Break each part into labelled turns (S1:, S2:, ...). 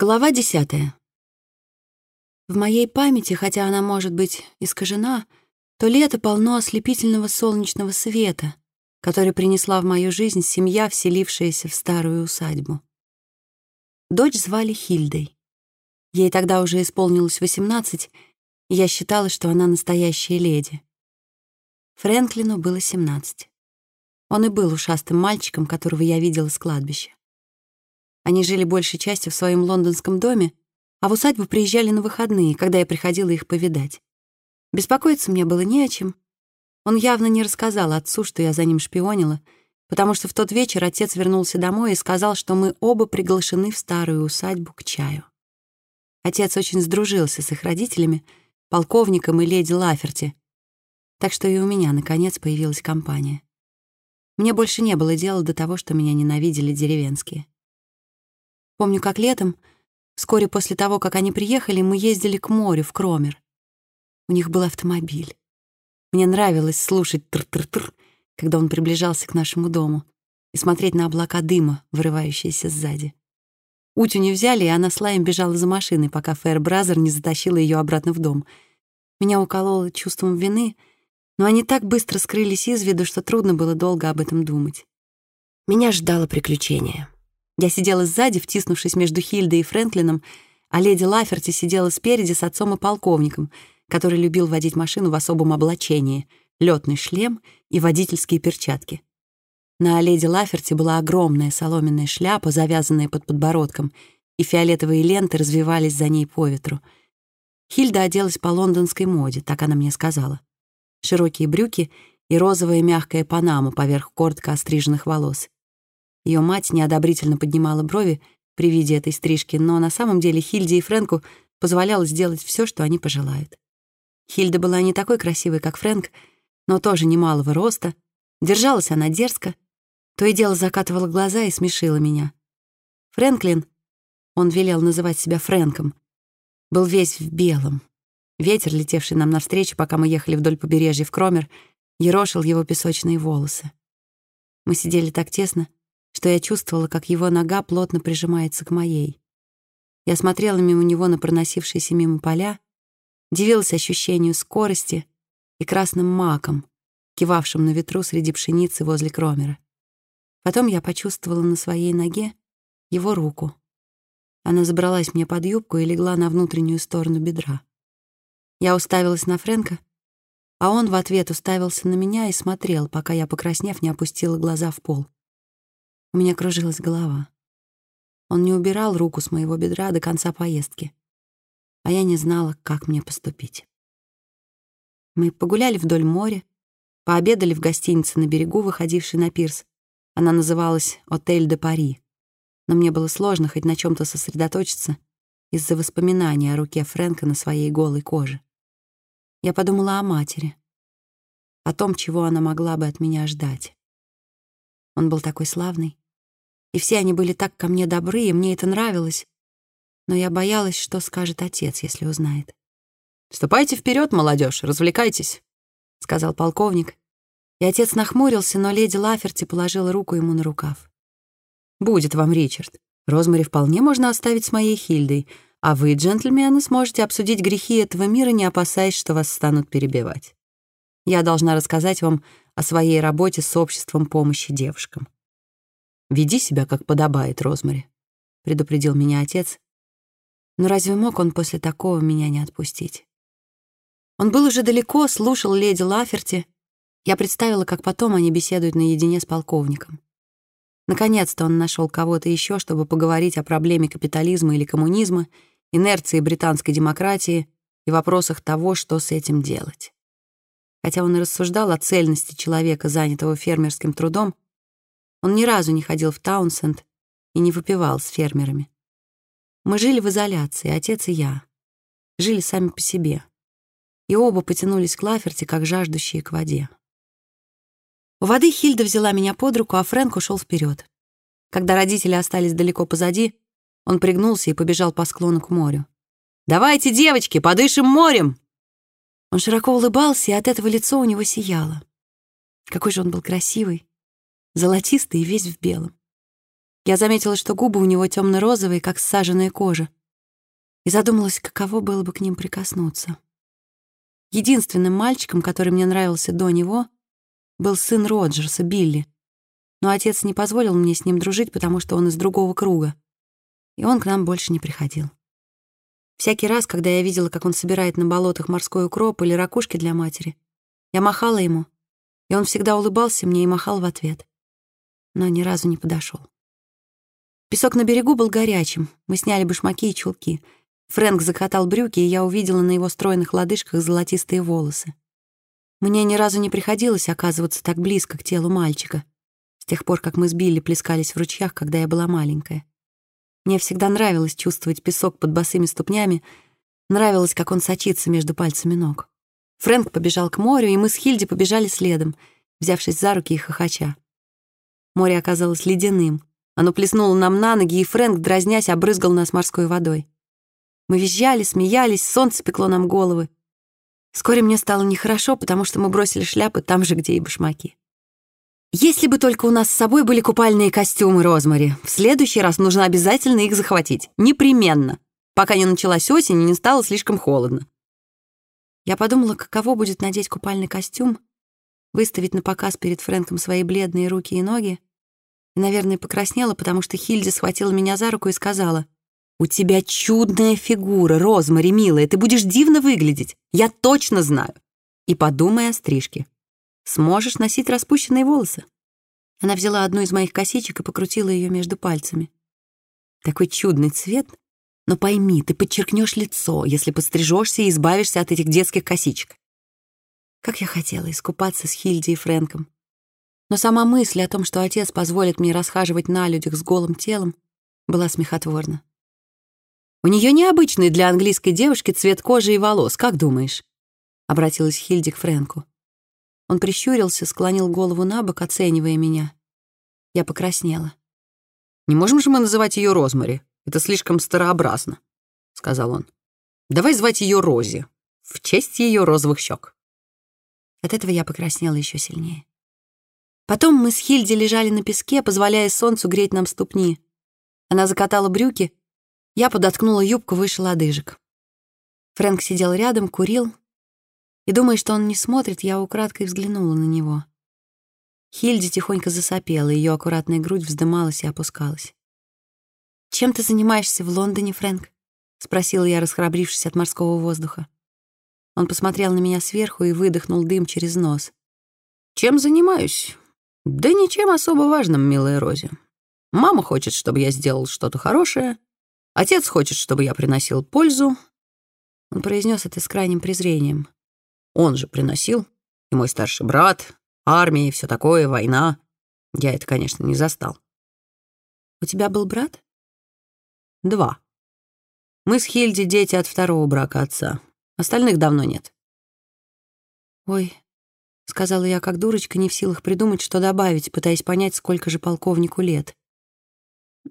S1: Глава десятая. В моей памяти, хотя она может быть искажена, то лето полно ослепительного солнечного света, который принесла в мою жизнь семья, вселившаяся в старую усадьбу. Дочь звали Хильдой. Ей тогда уже исполнилось 18, и я считала, что она настоящая леди. Фрэнклину было 17. Он и был ушастым мальчиком, которого я видела с кладбища. Они жили большей частью в своем лондонском доме, а в усадьбу приезжали на выходные, когда я приходила их повидать. Беспокоиться мне было не о чем. Он явно не рассказал отцу, что я за ним шпионила, потому что в тот вечер отец вернулся домой и сказал, что мы оба приглашены в старую усадьбу к чаю. Отец очень сдружился с их родителями, полковником и леди Лаферти, так что и у меня, наконец, появилась компания. Мне больше не было дела до того, что меня ненавидели деревенские. Помню, как летом, вскоре после того, как они приехали, мы ездили к морю, в Кромер. У них был автомобиль. Мне нравилось слушать тр-тр-тр, когда он приближался к нашему дому, и смотреть на облака дыма, вырывающиеся сзади. Утю не взяли, и она с лаем бежала за машиной, пока Фэр Бразер не затащила ее обратно в дом. Меня укололо чувством вины, но они так быстро скрылись из виду, что трудно было долго об этом думать. Меня ждало приключение. Я сидела сзади, втиснувшись между Хильдой и Фрэнклином, а леди Лаферти сидела спереди с отцом и полковником, который любил водить машину в особом облачении — летный шлем и водительские перчатки. На леди Лаферти была огромная соломенная шляпа, завязанная под подбородком, и фиолетовые ленты развивались за ней по ветру. Хильда оделась по лондонской моде, так она мне сказала. Широкие брюки и розовая мягкая панама поверх коротко остриженных волос. Ее мать неодобрительно поднимала брови при виде этой стрижки, но на самом деле Хильде и Фрэнку позволяла сделать все, что они пожелают. Хильда была не такой красивой, как Фрэнк, но тоже немалого роста. Держалась она дерзко, то и дело закатывала глаза и смешила меня. Фрэнклин, он велел называть себя Фрэнком, был весь в белом. Ветер, летевший нам навстречу, пока мы ехали вдоль побережья в Кромер, ерошил его песочные волосы. Мы сидели так тесно, что я чувствовала, как его нога плотно прижимается к моей. Я смотрела мимо него на проносившиеся мимо поля, дивилась ощущению скорости и красным маком, кивавшим на ветру среди пшеницы возле Кромера. Потом я почувствовала на своей ноге его руку. Она забралась мне под юбку и легла на внутреннюю сторону бедра. Я уставилась на Фрэнка, а он в ответ уставился на меня и смотрел, пока я, покраснев, не опустила глаза в пол. У меня кружилась голова. Он не убирал руку с моего бедра до конца поездки, а я не знала, как мне поступить. Мы погуляли вдоль моря, пообедали в гостинице на берегу, выходившей на пирс. Она называлась «Отель де Пари», но мне было сложно хоть на чем то сосредоточиться из-за воспоминаний о руке Фрэнка на своей голой коже. Я подумала о матери, о том, чего она могла бы от меня ждать. Он был такой славный. И все они были так ко мне добры, и мне это нравилось. Но я боялась, что скажет отец, если узнает.
S2: «Ступайте вперед, молодежь, развлекайтесь», — сказал полковник.
S1: И отец нахмурился, но леди Лаферти положила руку ему на рукав.
S2: «Будет вам, Ричард. Розмари вполне можно оставить с моей Хильдой, а вы, джентльмены, сможете обсудить грехи этого мира, не опасаясь, что вас станут перебивать. Я должна рассказать вам о своей работе с обществом помощи девушкам. «Веди себя, как подобает, Розмари», — предупредил меня отец.
S1: Но разве мог он после такого меня не отпустить? Он был уже далеко, слушал леди Лаферти. Я представила, как потом они беседуют наедине с полковником. Наконец-то он нашел кого-то еще, чтобы поговорить о проблеме капитализма или коммунизма, инерции британской демократии и вопросах того, что с этим делать. Хотя он и рассуждал о цельности человека, занятого фермерским трудом, он ни разу не ходил в Таунсенд и не выпивал с фермерами. Мы жили в изоляции, отец и я. Жили сами по себе. И оба потянулись к Лаферти, как жаждущие к воде. У воды Хильда взяла меня под руку, а Фрэнк ушел вперед. Когда родители остались далеко позади, он пригнулся и побежал по склону к морю.
S2: «Давайте, девочки, подышим морем!»
S1: Он широко улыбался, и от этого лицо у него сияло. Какой же он был красивый, золотистый и весь в белом. Я заметила, что губы у него темно-розовые, как саженая кожа, и задумалась, каково было бы к ним прикоснуться. Единственным мальчиком, который мне нравился до него, был сын Роджерса, Билли. Но отец не позволил мне с ним дружить, потому что он из другого круга, и он к нам больше не приходил. Всякий раз, когда я видела, как он собирает на болотах морской укроп или ракушки для матери, я махала ему, и он всегда улыбался мне и махал в ответ, но ни разу не подошел. Песок на берегу был горячим, мы сняли башмаки и чулки. Фрэнк закатал брюки, и я увидела на его стройных лодыжках золотистые волосы. Мне ни разу не приходилось оказываться так близко к телу мальчика, с тех пор, как мы с Билли плескались в ручьях, когда я была маленькая. Мне всегда нравилось чувствовать песок под босыми ступнями, нравилось, как он сочится между пальцами ног. Фрэнк побежал к морю, и мы с Хильди побежали следом, взявшись за руки и хохоча. Море оказалось ледяным. Оно плеснуло нам на ноги, и Фрэнк, дразнясь, обрызгал нас морской водой. Мы визжали, смеялись, солнце пекло нам головы. Вскоре мне стало нехорошо, потому что мы бросили шляпы там же, где и башмаки. Если бы только у нас с собой были купальные костюмы Розмари, в следующий раз нужно обязательно их захватить. Непременно. Пока не началась осень и не стало слишком холодно. Я подумала, каково будет надеть купальный костюм, выставить на показ перед Фрэнком свои бледные руки и ноги, наверное, покраснела, потому что Хильда схватила меня за руку и сказала, «У тебя чудная фигура, Розмари, милая, ты будешь дивно выглядеть, я точно знаю. И подумай о стрижке. Сможешь носить распущенные волосы?» Она взяла одну из моих косичек и покрутила ее между пальцами. Такой чудный цвет, но пойми, ты подчеркнешь лицо, если подстрижешься и избавишься от этих детских косичек. Как я хотела искупаться с Хильди и Фрэнком. Но сама мысль о том, что отец позволит мне расхаживать на людях с голым телом, была смехотворна. «У нее необычный для английской девушки цвет кожи и волос, как думаешь?» — обратилась Хильди к Фрэнку. Он прищурился, склонил голову на бок, оценивая меня. Я покраснела.
S2: «Не можем же мы называть ее Розмари? Это слишком старообразно», — сказал он. «Давай звать ее Рози, в честь ее розовых щек».
S1: От этого я покраснела еще сильнее. Потом мы с Хильди лежали на песке, позволяя солнцу греть нам ступни. Она закатала брюки, я подоткнула юбку выше лодыжек. Фрэнк сидел рядом, курил, и, думая, что он не смотрит, я украдкой взглянула на него. Хильди тихонько засопела, ее аккуратная грудь вздымалась и опускалась. «Чем ты занимаешься в Лондоне, Фрэнк?» — спросила я, расхрабрившись от морского воздуха. Он посмотрел на меня сверху и выдохнул дым через нос.
S2: «Чем занимаюсь? Да ничем особо важным, милая Рози. Мама хочет, чтобы я сделал что-то хорошее. Отец хочет, чтобы я приносил пользу.
S1: Он произнес это с крайним презрением.
S2: Он же приносил. И мой старший брат, армия и все такое, война. Я это, конечно, не застал.
S1: У тебя был брат?
S2: Два. Мы с Хильди дети от второго брака отца. Остальных давно нет.
S1: Ой, — сказала я, как дурочка, не в силах придумать, что добавить, пытаясь понять, сколько же полковнику лет.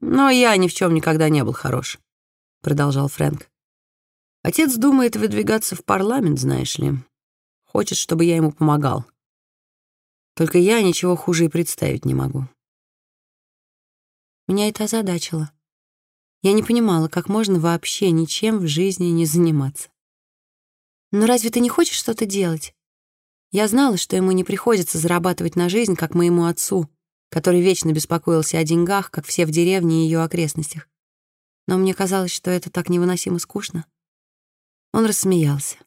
S2: «Но я ни в чем никогда не был хорош», — продолжал Фрэнк. «Отец думает выдвигаться в парламент, знаешь ли. Хочет, чтобы я ему помогал. Только я ничего хуже и представить не могу».
S1: Меня это озадачило. Я не понимала, как можно вообще ничем в жизни не заниматься. «Но разве ты не хочешь что-то делать?» Я знала, что ему не приходится зарабатывать на жизнь, как моему отцу, который вечно беспокоился о деньгах, как все в деревне и ее окрестностях. Но мне казалось, что это так невыносимо скучно. Он рассмеялся.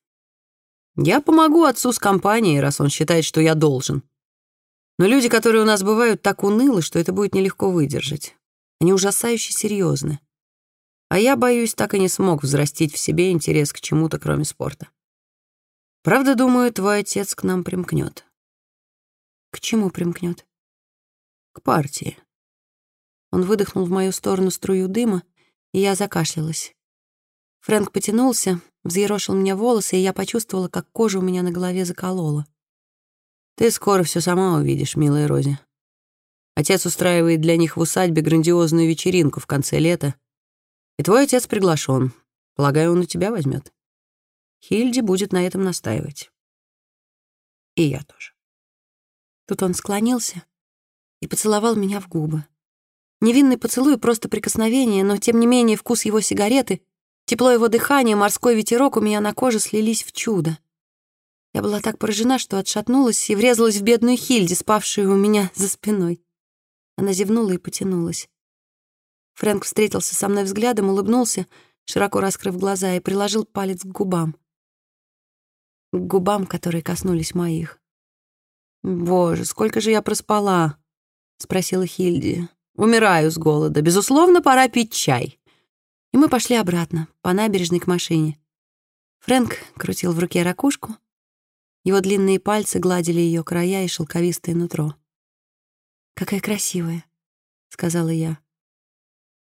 S2: «Я помогу отцу с компанией, раз он считает, что я должен. Но люди, которые у нас бывают, так унылы, что это будет нелегко выдержать. Они ужасающе серьезны. А я, боюсь, так и не смог взрастить в себе интерес к чему-то, кроме спорта. Правда, думаю, твой отец к нам примкнет.
S1: К чему примкнет?
S2: К партии.
S1: Он выдохнул в мою сторону струю дыма, и я закашлялась. Фрэнк потянулся, взъерошил мне волосы, и я почувствовала, как кожа у меня на голове заколола.
S2: Ты скоро все сама увидишь, милая Рози. Отец устраивает для них в усадьбе грандиозную вечеринку в конце лета, и твой отец приглашен. Полагаю, он у тебя возьмет. Хильди будет на этом настаивать. И я тоже.
S1: Тут он склонился и поцеловал меня в губы. Невинный поцелуй — просто прикосновение, но, тем не менее, вкус его сигареты, тепло его дыхания, морской ветерок у меня на коже слились в чудо. Я была так поражена, что отшатнулась и врезалась в бедную Хильди, спавшую у меня за спиной. Она зевнула и потянулась. Фрэнк встретился со мной взглядом, улыбнулся, широко раскрыв глаза, и приложил палец к губам. К губам, которые коснулись моих. «Боже, сколько же я проспала!» — спросила Хильди. «Умираю с голода. Безусловно, пора пить чай». И мы пошли обратно, по набережной к машине. Фрэнк крутил в руке ракушку. Его длинные пальцы гладили ее края и шелковистое нутро. «Какая красивая», — сказала я.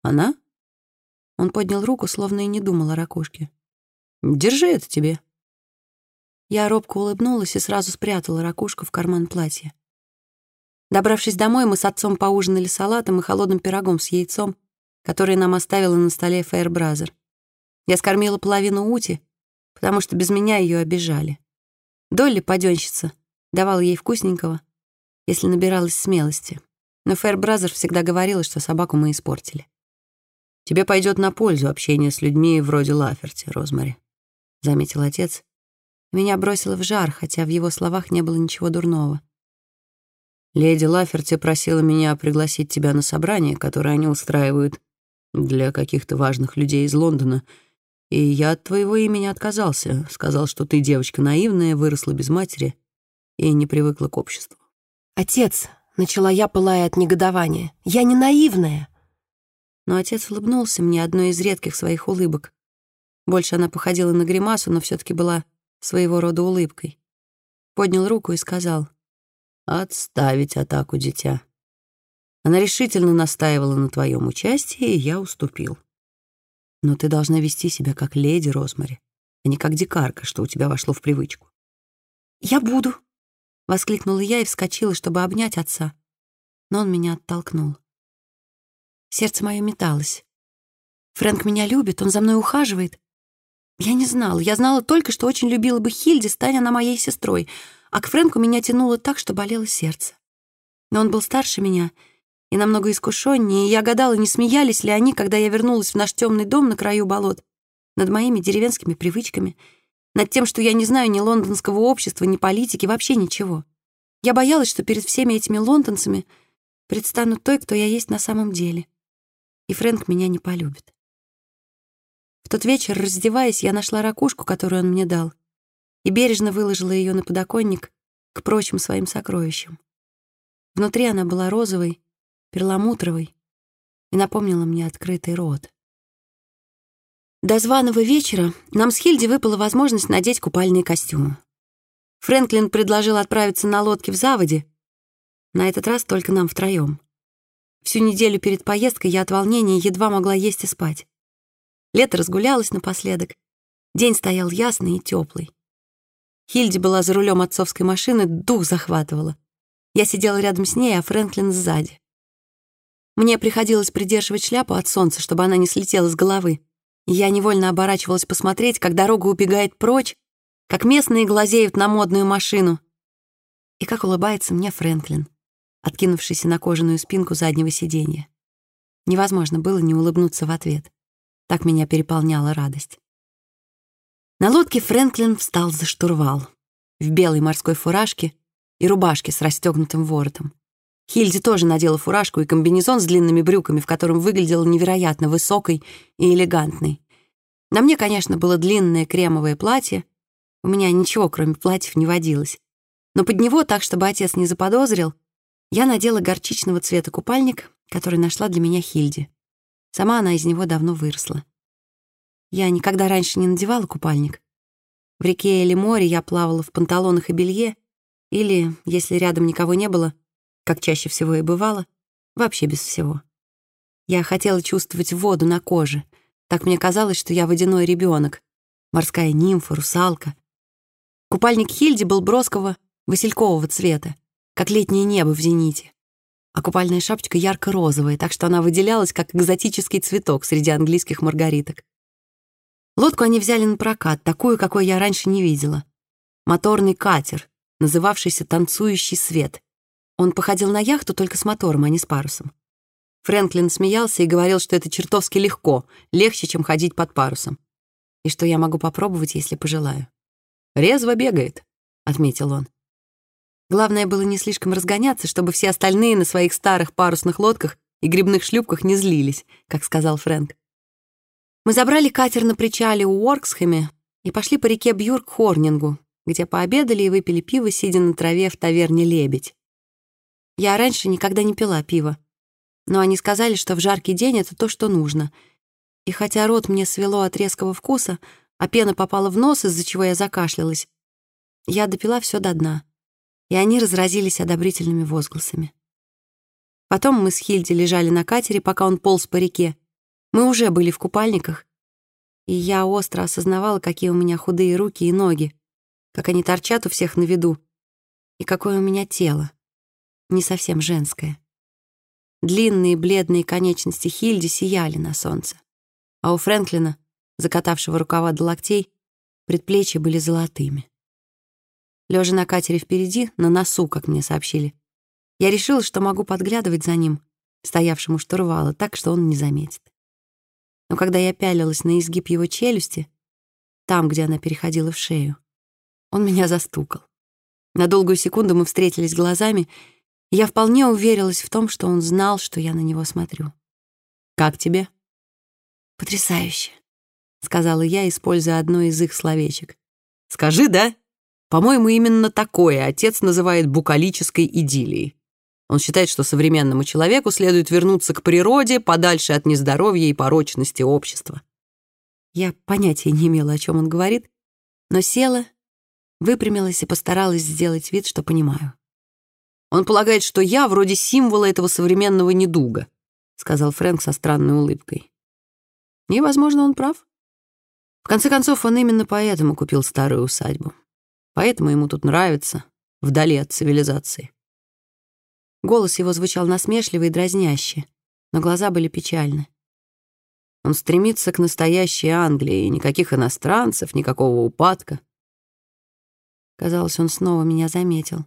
S1: «Она?» Он поднял руку, словно и не думал о ракушке. «Держи это тебе». Я робко улыбнулась и сразу спрятала ракушку в карман платья. Добравшись домой, мы с отцом поужинали салатом и холодным пирогом с яйцом, который нам оставила на столе Фейербразер. Я скормила половину Ути, потому что без меня ее обижали. Долли, паденщица, давала ей вкусненького, если набиралась смелости. Но Фейербразер всегда говорила, что собаку мы испортили. «Тебе пойдет на пользу общение с людьми вроде Лаферти, Розмари», — заметил отец. Меня бросило в жар, хотя в его словах не было ничего дурного. «Леди Лаферти просила меня пригласить тебя на собрание, которое они устраивают для каких-то важных людей из Лондона, и я от твоего имени отказался, сказал, что ты девочка наивная, выросла без матери и не привыкла к обществу».
S3: «Отец», — начала я, пылая от негодования, — «я не наивная»
S1: но отец улыбнулся мне одной из редких своих улыбок. Больше она походила на гримасу, но все таки была своего рода улыбкой. Поднял руку и сказал «Отставить атаку, дитя». Она решительно настаивала на твоем участии, и я уступил. Но ты должна вести себя как леди Розмари, а не как дикарка, что у тебя вошло в привычку.
S3: «Я буду», —
S1: воскликнула я и вскочила, чтобы обнять отца, но он меня оттолкнул. Сердце мое металось. Фрэнк меня любит, он за мной ухаживает. Я не знала. Я знала только, что очень любила бы Хильди, стань она моей сестрой. А к Фрэнку меня тянуло так, что болело сердце. Но он был старше меня и намного искушеннее, и я гадала, не смеялись ли они, когда я вернулась в наш темный дом на краю болот, над моими деревенскими привычками, над тем, что я не знаю ни лондонского общества, ни политики, вообще ничего. Я боялась, что перед всеми этими лондонцами предстану той, кто я есть на самом деле и Фрэнк меня не полюбит. В тот вечер, раздеваясь, я нашла ракушку, которую он мне дал, и бережно выложила ее на подоконник к прочим своим сокровищам. Внутри она была розовой, перламутровой и напомнила мне открытый рот. До званого вечера нам с Хильди выпала возможность надеть купальные костюмы. Фрэнклин предложил отправиться на лодке в заводе, на этот раз только нам втроём. Всю неделю перед поездкой я от волнения едва могла есть и спать. Лето разгулялось напоследок. День стоял ясный и теплый. Хильди была за рулем отцовской машины, дух захватывала. Я сидела рядом с ней, а Фрэнклин сзади. Мне приходилось придерживать шляпу от солнца, чтобы она не слетела с головы. Я невольно оборачивалась посмотреть, как дорога убегает прочь, как местные глазеют на модную машину. И как улыбается мне Фрэнклин откинувшийся на кожаную спинку заднего сиденья. Невозможно было не улыбнуться в ответ. Так меня переполняла радость. На лодке Фрэнклин встал за штурвал, в белой морской фуражке и рубашке с расстегнутым воротом. Хильди тоже надела фуражку и комбинезон с длинными брюками, в котором выглядела невероятно высокой и элегантной. На мне, конечно, было длинное кремовое платье. У меня ничего, кроме платьев, не водилось. Но под него, так, чтобы отец не заподозрил, я надела горчичного цвета купальник, который нашла для меня Хильди. Сама она из него давно выросла. Я никогда раньше не надевала купальник. В реке или море я плавала в панталонах и белье, или, если рядом никого не было, как чаще всего и бывало, вообще без всего. Я хотела чувствовать воду на коже. Так мне казалось, что я водяной ребенок, морская нимфа, русалка. Купальник Хильди был броского, василькового цвета как летнее небо в зените. А купальная шапочка ярко-розовая, так что она выделялась, как экзотический цветок среди английских маргариток. Лодку они взяли на прокат, такую, какой я раньше не видела. Моторный катер, называвшийся «Танцующий свет». Он походил на яхту только с мотором, а не с парусом. Фрэнклин смеялся и говорил, что это чертовски легко, легче, чем ходить под парусом. И что я могу попробовать, если пожелаю. «Резво бегает», — отметил он. Главное было не слишком разгоняться, чтобы все остальные на своих старых парусных лодках и грибных шлюпках не злились, как сказал Фрэнк. Мы забрали катер на причале у Уорксхэме и пошли по реке Бьюр к Хорнингу, где пообедали и выпили пиво, сидя на траве в таверне «Лебедь». Я раньше никогда не пила пиво, но они сказали, что в жаркий день это то, что нужно. И хотя рот мне свело от резкого вкуса, а пена попала в нос, из-за чего я закашлялась, я допила все до дна, и они разразились одобрительными возгласами. Потом мы с Хильди лежали на катере, пока он полз по реке. Мы уже были в купальниках, и я остро осознавала, какие у меня худые руки и ноги, как они торчат у всех на виду, и какое у меня тело, не совсем женское. Длинные бледные конечности Хильди сияли на солнце, а у Фрэнклина, закатавшего рукава до локтей, предплечья были золотыми. Лежа на катере впереди, на носу, как мне сообщили, я решила, что могу подглядывать за ним, стоявшему штурвала, так, что он не заметит. Но когда я пялилась на изгиб его челюсти, там, где она переходила в шею, он меня застукал. На долгую секунду мы встретились глазами — я вполне уверилась в том, что он знал, что я на него смотрю. «Как тебе?» «Потрясающе», — сказала я, используя одно из их словечек. «Скажи, да? По-моему, именно такое отец называет букалической идиллией. Он считает, что современному человеку следует вернуться к природе, подальше от нездоровья и порочности общества. Я понятия не имела, о чем он говорит, но села, выпрямилась и постаралась сделать вид, что понимаю. Он полагает, что я вроде символа этого современного недуга», — сказал Фрэнк со странной улыбкой. И, возможно, он прав. В конце концов, он именно поэтому купил старую усадьбу. Поэтому ему тут нравится, вдали от цивилизации. Голос его звучал насмешливо и дразняще, но глаза были печальны. Он стремится к настоящей Англии, и никаких иностранцев, никакого упадка. Казалось, он снова меня заметил.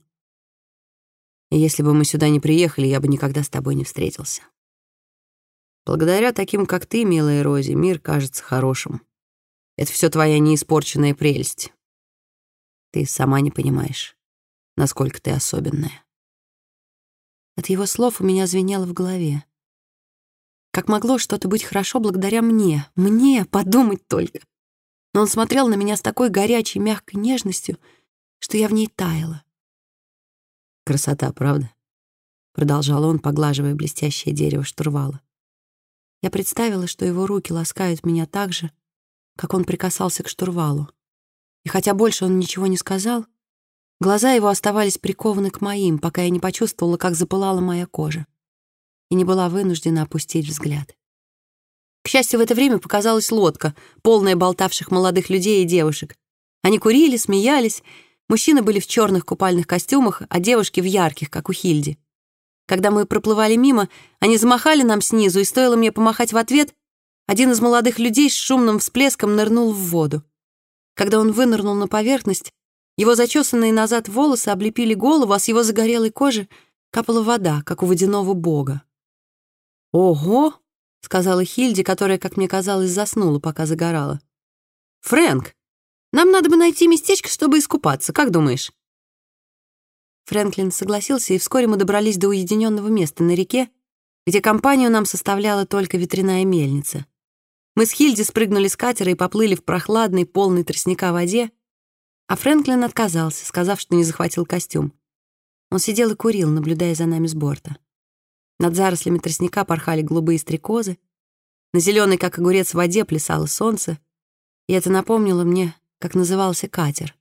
S1: И если бы мы сюда не приехали, я бы никогда с тобой не встретился. Благодаря таким, как ты, милая Рози, мир кажется хорошим. Это все твоя неиспорченная прелесть. Ты сама не понимаешь, насколько ты особенная. От его слов у меня звенело в голове. Как могло что-то быть хорошо благодаря мне? Мне подумать только. Но он смотрел на меня с такой горячей, мягкой нежностью, что я в ней таяла. Красота, правда? Продолжал он, поглаживая блестящее дерево штурвала. Я представила, что его руки ласкают меня так же, как он прикасался к штурвалу. И хотя больше он ничего не сказал, глаза его оставались прикованы к моим, пока я не почувствовала, как запылала моя кожа, и не была вынуждена опустить взгляд. К счастью, в это время показалась лодка, полная болтавших молодых людей и девушек. Они курили, смеялись, Мужчины были в черных купальных костюмах, а девушки в ярких, как у Хильди. Когда мы проплывали мимо, они замахали нам снизу, и стоило мне помахать в ответ, один из молодых людей с шумным всплеском нырнул в воду. Когда он вынырнул на поверхность, его зачесанные назад волосы облепили голову, а с его загорелой кожи капала вода, как у водяного бога. «Ого!» — сказала Хильди, которая, как мне казалось, заснула, пока загорала. «Фрэнк, нам надо бы найти местечко, чтобы искупаться. Как думаешь?» Фрэнклин согласился, и вскоре мы добрались до уединенного места на реке, где компанию нам составляла только ветряная мельница. Мы с Хильди спрыгнули с катера и поплыли в прохладной, полной тростника воде, а Фрэнклин отказался, сказав, что не захватил костюм. Он сидел и курил, наблюдая за нами с борта. Над зарослями тростника порхали голубые стрекозы, на зеленой, как огурец, воде плясало солнце, и это напомнило мне как назывался катер.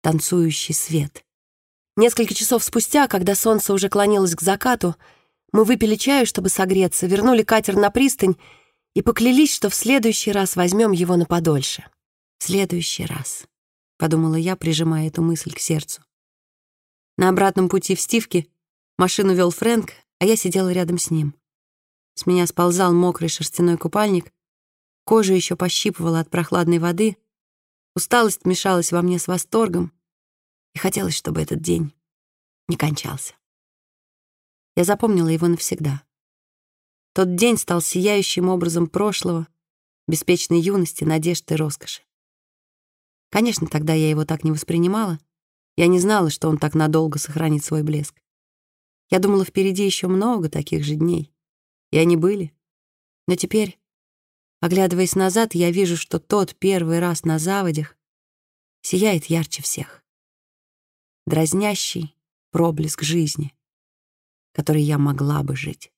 S1: «Танцующий свет». Несколько часов спустя, когда солнце уже клонилось к закату, мы выпили чаю, чтобы согреться, вернули катер на пристань и поклялись, что в следующий раз возьмем его на подольше. следующий раз», — подумала я, прижимая эту мысль к сердцу. На обратном пути в Стивке машину вел Фрэнк, а я сидела рядом с ним. С меня сползал мокрый шерстяной купальник, кожа еще пощипывала от прохладной воды, Усталость мешалась во мне с восторгом, и хотелось, чтобы этот день не кончался. Я запомнила его навсегда. Тот день стал сияющим образом прошлого, беспечной юности, надежд и роскоши. Конечно, тогда я его так не воспринимала. Я не знала, что он так надолго сохранит свой блеск. Я думала, впереди еще много таких же дней. И они были. Но теперь, оглядываясь назад, я вижу, что тот первый раз на заводях сияет ярче всех. Дразнящий проблеск жизни, который я могла бы жить.